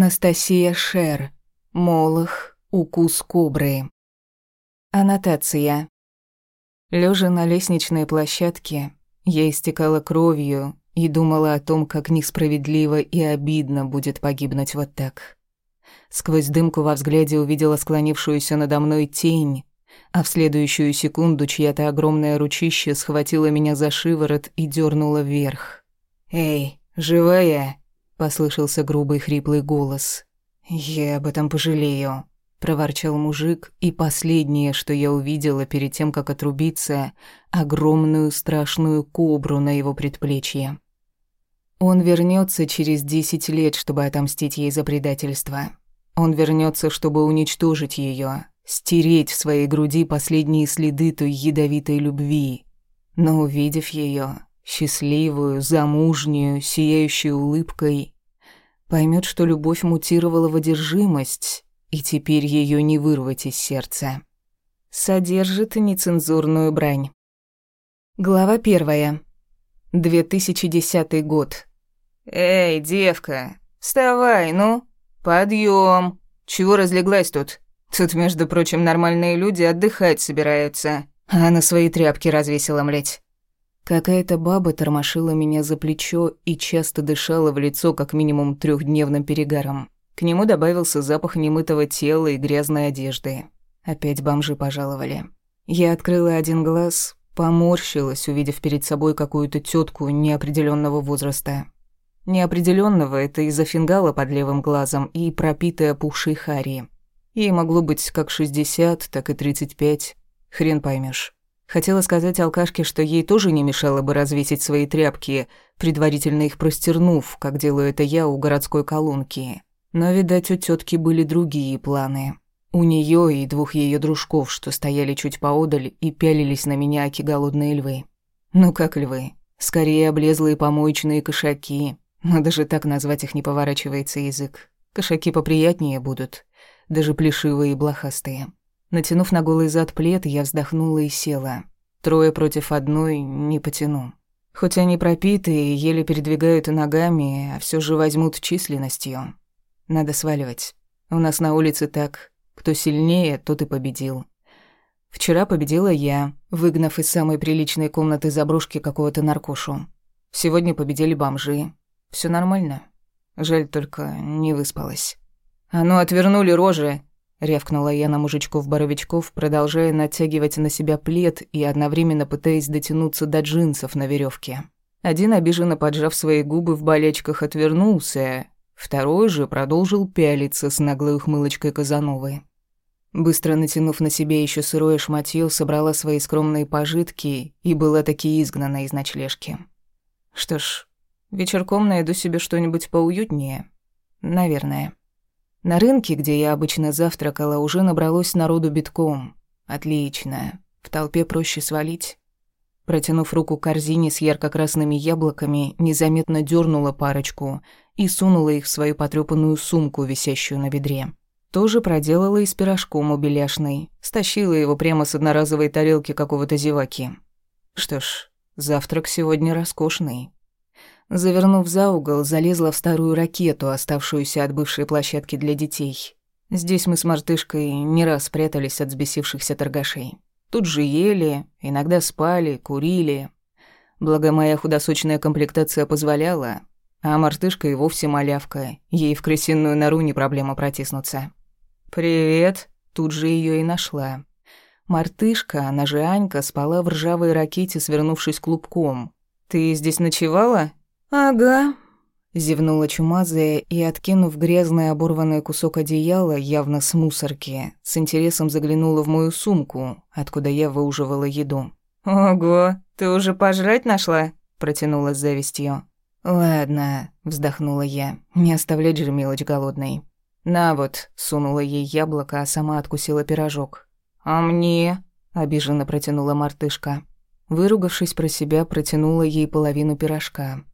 Анастасия Шер. Молох. Укус кобры. Аннотация. Лежа на лестничной площадке, я истекала кровью и думала о том, как несправедливо и обидно будет погибнуть вот так. Сквозь дымку во взгляде увидела склонившуюся надо мной тень, а в следующую секунду чья-то огромная ручища схватила меня за шиворот и дернула вверх. «Эй, живая?» — послышался грубый хриплый голос. «Я об этом пожалею», проворчал мужик, и последнее, что я увидела перед тем, как отрубиться, огромную страшную кобру на его предплечье. Он вернется через десять лет, чтобы отомстить ей за предательство. Он вернется, чтобы уничтожить ее, стереть в своей груди последние следы той ядовитой любви. Но увидев ее, счастливую, замужнюю, сияющую улыбкой, поймет, что любовь мутировала в одержимость, и теперь ее не вырвать из сердца. Содержит нецензурную брань. Глава первая. 2010 год. «Эй, девка, вставай, ну! Подъем! Чего разлеглась тут? Тут, между прочим, нормальные люди отдыхать собираются, а на свои тряпки развесила, млеть». Какая-то баба тормошила меня за плечо и часто дышала в лицо как минимум трехдневным перегаром. К нему добавился запах немытого тела и грязной одежды. Опять бомжи пожаловали. Я открыла один глаз, поморщилась, увидев перед собой какую-то тетку неопределенного возраста. Неопределенного это из-за фингала под левым глазом и пропитая пухшей хари. Ей могло быть как 60, так и 35. Хрен поймешь. Хотела сказать алкашке, что ей тоже не мешало бы развесить свои тряпки, предварительно их простернув, как делаю это я у городской колонки. Но, видать, у тетки были другие планы. У нее и двух ее дружков, что стояли чуть поодаль и пялились на меня, аки голодные львы. Ну как львы? Скорее облезлые помоечные кошаки. Но даже так назвать их не поворачивается язык. Кошаки поприятнее будут. Даже плешивые и блохастые. Натянув на голый зад плед, я вздохнула и села. Трое против одной не потяну. Хоть они пропитые, еле передвигают ногами, а все же возьмут численностью. Надо сваливать. У нас на улице так. Кто сильнее, тот и победил. Вчера победила я, выгнав из самой приличной комнаты заброшки какого-то наркошу. Сегодня победили бомжи. Все нормально. Жаль только, не выспалась. «А ну, отвернули рожи!» — рявкнула я на мужичков-боровичков, продолжая натягивать на себя плед и одновременно пытаясь дотянуться до джинсов на веревке. Один, обиженно поджав свои губы в болечках, отвернулся, Второй же продолжил пялиться с наглой ухмылочкой Казановой. Быстро натянув на себе еще сырое шматье, собрала свои скромные пожитки и была таки изгнана из ночлежки. Что ж, вечерком найду себе что-нибудь поуютнее. Наверное. На рынке, где я обычно завтракала, уже набралось народу битком. Отлично. В толпе проще свалить. Протянув руку к корзине с ярко-красными яблоками, незаметно дернула парочку и сунула их в свою потрёпанную сумку, висящую на бедре. Тоже проделала и с пирожком у беляшной. Стащила его прямо с одноразовой тарелки какого-то зеваки. Что ж, завтрак сегодня роскошный. Завернув за угол, залезла в старую ракету, оставшуюся от бывшей площадки для детей. Здесь мы с мартышкой не раз спрятались от взбесившихся торгашей. Тут же ели, иногда спали, курили. Благо моя худосочная комплектация позволяла, а мартышка и вовсе малявка, ей в крысиную нору не проблема протиснуться. «Привет», тут же ее и нашла. Мартышка, она же Анька, спала в ржавой ракете, свернувшись клубком. «Ты здесь ночевала?» «Ага», — зевнула чумазая и, откинув грязный оборванный кусок одеяла, явно с мусорки, с интересом заглянула в мою сумку, откуда я выуживала еду. «Ого, ты уже пожрать нашла?» — протянула с завистью. «Ладно», — вздохнула я, — «не оставлять же мелочь голодной». «На вот», — сунула ей яблоко, а сама откусила пирожок. «А мне?» — обиженно протянула мартышка. Выругавшись про себя, протянула ей половину пирожка.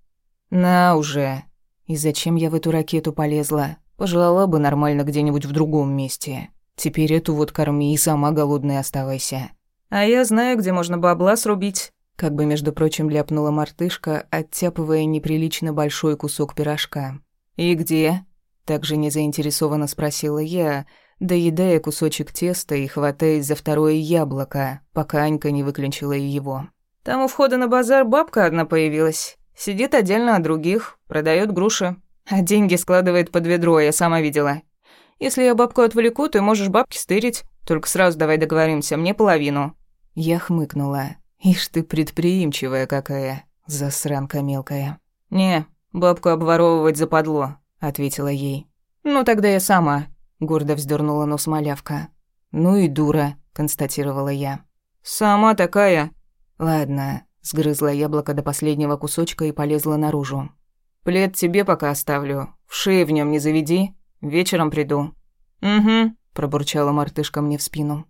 «На уже!» «И зачем я в эту ракету полезла? Пожелала бы нормально где-нибудь в другом месте. Теперь эту вот корми и сама голодной оставайся». «А я знаю, где можно бабла срубить», как бы, между прочим, ляпнула мартышка, оттяпывая неприлично большой кусок пирожка. «И где?» Также незаинтересованно спросила я, доедая кусочек теста и хватаясь за второе яблоко, пока Анька не выключила его. «Там у входа на базар бабка одна появилась. Сидит отдельно от других, продает груши. А деньги складывает под ведро, я сама видела. Если я бабку отвлеку, ты можешь бабки стырить. Только сразу давай договоримся, мне половину». Я хмыкнула. «Ишь ты предприимчивая какая, засранка мелкая». «Не, бабку обворовывать западло», — ответила ей. «Ну тогда я сама», — гордо вздернула нос малявка. «Ну и дура», — констатировала я. «Сама такая». «Ладно», — сгрызла яблоко до последнего кусочка и полезла наружу. «Плед тебе пока оставлю. В шее в нем не заведи. Вечером приду». «Угу», — пробурчала мартышка мне в спину.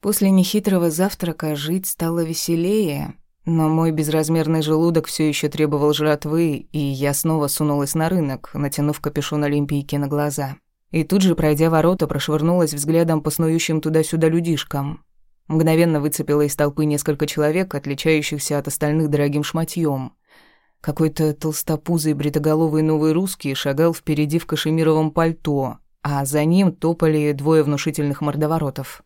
После нехитрого завтрака жить стало веселее, но мой безразмерный желудок все еще требовал жратвы, и я снова сунулась на рынок, натянув капюшон Олимпийки на глаза. И тут же, пройдя ворота, прошвырнулась взглядом по снующим туда-сюда людишкам. Мгновенно выцепила из толпы несколько человек, отличающихся от остальных дорогим шматьем. Какой-то толстопузый бритоголовый новый русский шагал впереди в кашемировом пальто, а за ним топали двое внушительных мордоворотов.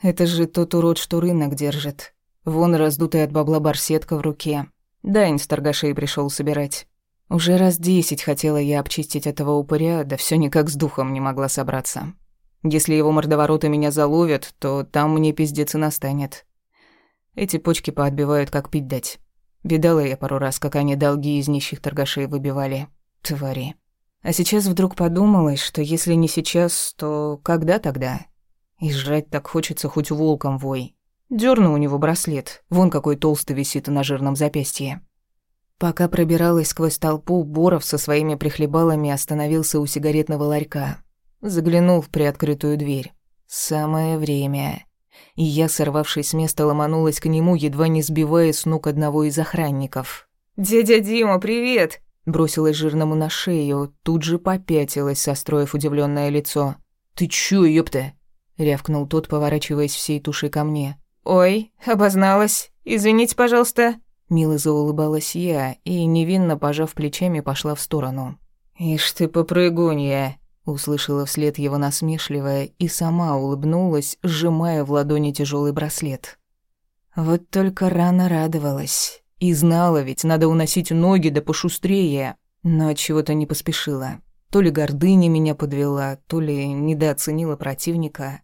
«Это же тот урод, что рынок держит», Вон раздутая от бабла барсетка в руке. Дань с торгашей пришел собирать. Уже раз десять хотела я обчистить этого упыря, да все никак с духом не могла собраться. Если его мордовороты меня заловят, то там мне пиздец и настанет. Эти почки поотбивают, как пить дать. Видала я пару раз, как они долги из нищих торгашей выбивали. Твари. А сейчас вдруг подумалось, что если не сейчас, то когда тогда? И жрать так хочется хоть волком вой. Дёрну у него браслет. Вон какой толстый висит на жирном запястье. Пока пробиралась сквозь толпу, Боров со своими прихлебалами остановился у сигаретного ларька. Заглянул в приоткрытую дверь. Самое время. И я, сорвавшись с места, ломанулась к нему, едва не сбивая с ног одного из охранников. «Дядя Дима, привет!» Бросилась жирному на шею, тут же попятилась, состроив удивленное лицо. «Ты чё, ёпта?» — рявкнул тот, поворачиваясь всей тушей ко мне. «Ой, обозналась. Извините, пожалуйста». Мило заулыбалась я и, невинно пожав плечами, пошла в сторону. «Ишь ты, попрыгунья!» Услышала вслед его насмешливое и сама улыбнулась, сжимая в ладони тяжелый браслет. Вот только рано радовалась. И знала ведь, надо уносить ноги да пошустрее. Но от чего то не поспешила. То ли гордыня меня подвела, то ли недооценила противника.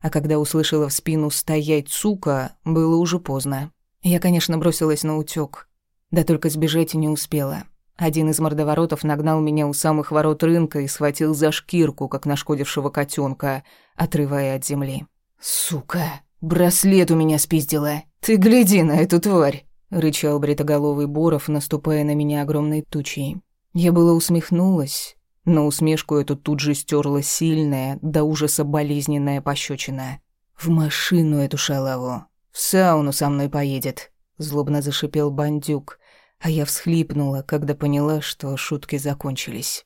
А когда услышала в спину «стоять, сука», было уже поздно. Я, конечно, бросилась на утёк. Да только сбежать не успела. Один из мордоворотов нагнал меня у самых ворот рынка и схватил за шкирку, как нашкодившего котенка, отрывая от земли. «Сука! Браслет у меня спиздила! Ты гляди на эту тварь!» — рычал бритоголовый Боров, наступая на меня огромной тучей. Я было усмехнулась, но усмешку эту тут же стерла сильная, до ужаса болезненная пощечина. «В машину эту шалаву! В сауну со мной поедет!» Злобно зашипел бандюк, а я всхлипнула, когда поняла, что шутки закончились.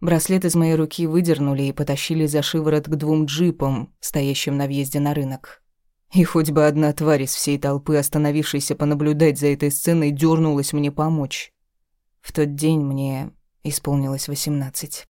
Браслет из моей руки выдернули и потащили за шиворот к двум джипам, стоящим на въезде на рынок. И хоть бы одна тварь из всей толпы, остановившейся понаблюдать за этой сценой, дернулась мне помочь. В тот день мне исполнилось восемнадцать.